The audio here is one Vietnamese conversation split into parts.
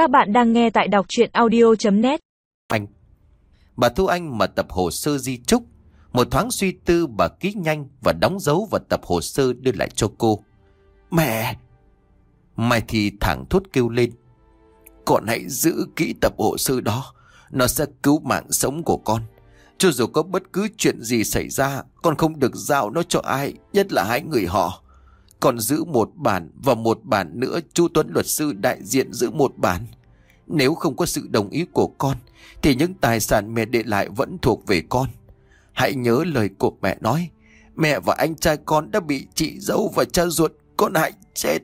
Các bạn đang nghe tại đọc chuyện audio.net Anh. Bà Thu Anh mà tập hồ sơ di trúc. Một thoáng suy tư, bà ký nhanh Và đóng dấu vào tập hồ sơ đưa lại cho cô. Mẹ! Mai thì thẳng thốt kêu lên. Con hãy giữ kỹ tập hồ sơ đó. Nó sẽ cứu mạng sống của con. Cho dù có bất cứ chuyện gì xảy ra, Con không được giao nó cho ai, Nhất là hai người họ. Còn giữ một bản Và một bản nữa, Chu Tuấn luật sư đại diện giữ một bản. Nếu không có sự đồng ý của con, Thì những tài sản mẹ để lại vẫn thuộc về con. Hãy nhớ lời của mẹ nói, Mẹ và anh trai con đã bị chị dâu và cha ruột, Con hại chết.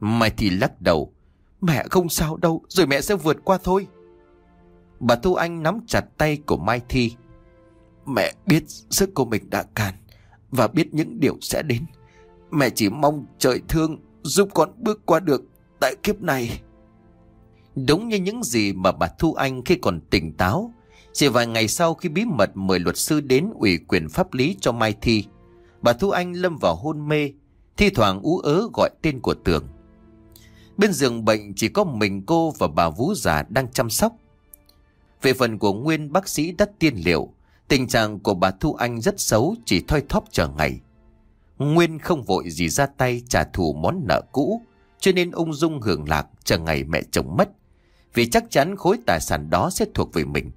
Mai thì lắc đầu, Mẹ không sao đâu, Rồi mẹ sẽ vượt qua thôi. Bà Thu Anh nắm chặt tay của Mai Thi. Mẹ biết sức của mình đã càn Và biết những điều sẽ đến. Mẹ chỉ mong trời thương Giúp con bước qua được Tại kiếp này. Đúng như những gì mà bà Thu Anh khi còn tỉnh táo, Chỉ vài ngày sau khi bí mật mời luật sư đến ủy quyền pháp lý cho Mai Thi, Bà Thu Anh lâm vào hôn mê, Thi thoảng ú ớ gọi tên của Tường. Bên giường bệnh chỉ có mình cô và bà Vũ già đang chăm sóc. Về phần của Nguyên bác sĩ đắt tiên liệu, Tình trạng của bà Thu Anh rất xấu chỉ thoi thóp chờ ngày. Nguyên không vội gì ra tay trả thù món nợ cũ, Cho nên ung dung hưởng lạc chờ ngày mẹ chồng mất, Vì chắc chắn khối tài sản đó sẽ thuộc về mình.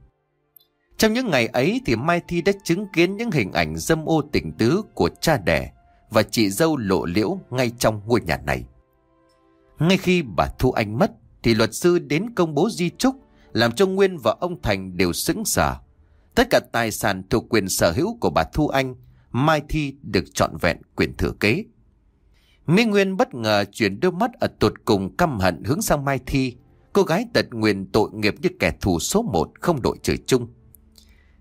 Trong những ngày ấy thì Mai Thi đã chứng kiến những hình ảnh dâm ô tình tứ của cha đẻ Và chị dâu lộ liễu ngay trong ngôi nhà này. Ngay khi bà Thu Anh mất Thì luật sư đến công bố di trúc, Làm cho Nguyên và ông Thành đều sững sờ. Tất cả tài sản thuộc quyền sở hữu của bà Thu Anh Mai Thi được trọn vẹn quyền thừa kế. Mỹ Nguyên bất ngờ chuyển đôi mắt ở tột cùng căm hận hướng sang Mai Thi. Cô gái tật nguyền tội nghiệp như kẻ thù số một không đội trời chung.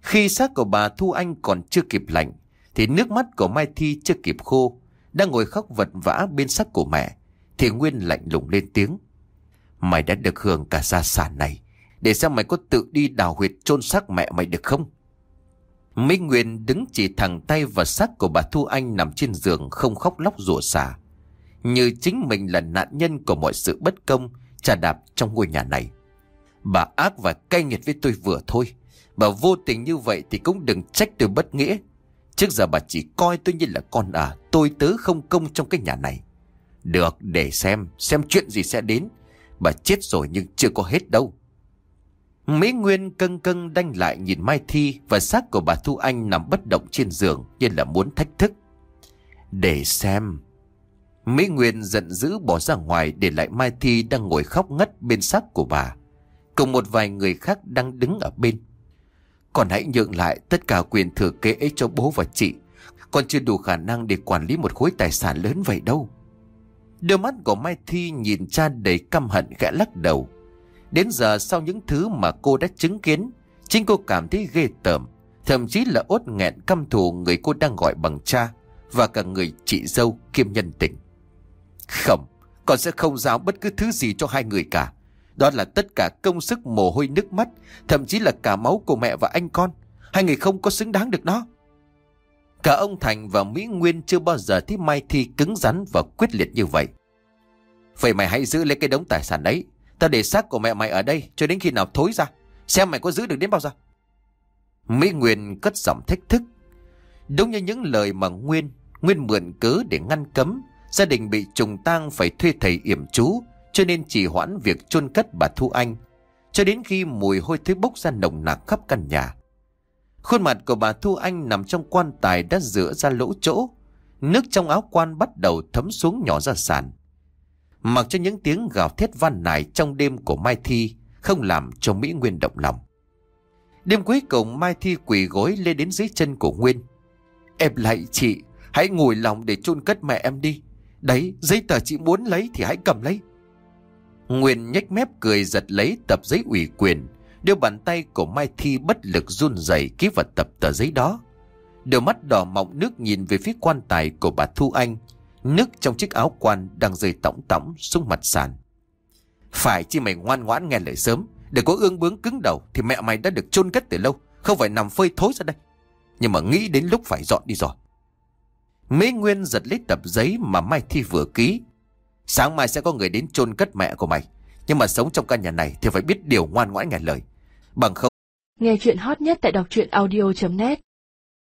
Khi xác của bà Thu Anh còn chưa kịp lạnh, thì nước mắt của Mai Thi chưa kịp khô. Đang ngồi khóc vật vã bên xác của mẹ, thì Nguyên lạnh lùng lên tiếng. Mày đã được hưởng cả gia sản này, để xem mày có tự đi đào huyệt chôn xác mẹ mày được không? Minh Nguyên đứng chỉ thẳng tay vào xác của bà Thu Anh nằm trên giường không khóc lóc rủa xả. Như chính mình là nạn nhân của mọi sự bất công, trà đạp trong ngôi nhà này. Bà ác và cay nghiệt với tôi vừa thôi. Bà vô tình như vậy thì cũng đừng trách tôi bất nghĩa. Trước giờ bà chỉ coi tôi như là con à, tôi tớ không công trong cái nhà này. Được, để xem, xem chuyện gì sẽ đến. Bà chết rồi nhưng chưa có hết đâu. Mỹ Nguyên cân cân đanh lại nhìn Mai Thi và xác của bà Thu Anh nằm bất động trên giường như là muốn thách thức. Để xem. Mỹ Nguyên giận dữ bỏ ra ngoài để lại Mai Thi đang ngồi khóc ngất bên xác của bà. Cùng một vài người khác đang đứng ở bên. Còn hãy nhượng lại tất cả quyền thừa kế ấy cho bố và chị. Con chưa đủ khả năng để quản lý một khối tài sản lớn vậy đâu. Đôi mắt của Mai Thi nhìn cha đầy căm hận gã lắc đầu. Đến giờ sau những thứ mà cô đã chứng kiến, chính cô cảm thấy ghê tởm, thậm chí là ốt nghẹn căm thù người cô đang gọi bằng cha và cả người chị dâu kiêm nhân tình. Không, con sẽ không giao bất cứ thứ gì cho hai người cả. Đó là tất cả công sức mồ hôi nước mắt, thậm chí là cả máu của mẹ và anh con. Hai người không có xứng đáng được nó. Cả ông Thành và Mỹ Nguyên chưa bao giờ thấy Mai Thi cứng rắn và quyết liệt như vậy. Vậy mày hãy giữ lấy cái đống tài sản đấy Tao để xác của mẹ mày ở đây cho đến khi nào thối ra. Xem mày có giữ được đến bao giờ. Mỹ Nguyên cất giọng thách thức. Đúng như những lời mà Nguyên, Nguyên mượn cớ để ngăn cấm. Gia đình bị trùng tang phải thuê thầy yểm chú cho nên chỉ hoãn việc chôn cất bà Thu Anh. Cho đến khi mùi hôi thối bốc ra nồng nặc khắp căn nhà. Khuôn mặt của bà Thu Anh nằm trong quan tài đã rửa ra lỗ chỗ. Nước trong áo quan bắt đầu thấm xuống nhỏ ra sàn. Mặc cho những tiếng gào thét van nài trong đêm của Mai Thi không làm cho Mỹ Nguyên động lòng. Đêm cuối cùng Mai Thi quỳ gối lên đến dưới chân của Nguyên. Em lại chị, hãy ngồi lòng để chôn cất mẹ em đi. Đấy, giấy tờ chị muốn lấy thì hãy cầm lấy. Nguyên nhếch mép cười giật lấy tập giấy ủy quyền, đưa bàn tay của Mai Thi bất lực run rẩy ký vào tập tờ giấy đó. Đôi mắt đỏ mọng nước nhìn về phía quan tài của bà Thu Anh, Nước trong chiếc áo quan đang rơi tỏng tỏng xuống mặt sàn. Phải chi mày ngoan ngoãn nghe lời sớm. Để có ương bướng cứng đầu thì mẹ mày đã được chôn cất từ lâu. Không phải nằm phơi thối ra đây. Nhưng mà nghĩ đến lúc phải dọn đi rồi. Mỹ Nguyên giật lấy tập giấy mà Mai Thi vừa ký. Sáng mai sẽ có người đến chôn cất mẹ của mày. Nhưng mà sống trong căn nhà này thì phải biết điều ngoan ngoãn nghe lời. Bằng không Nghe chuyện hot nhất tại đọc truyện audio.net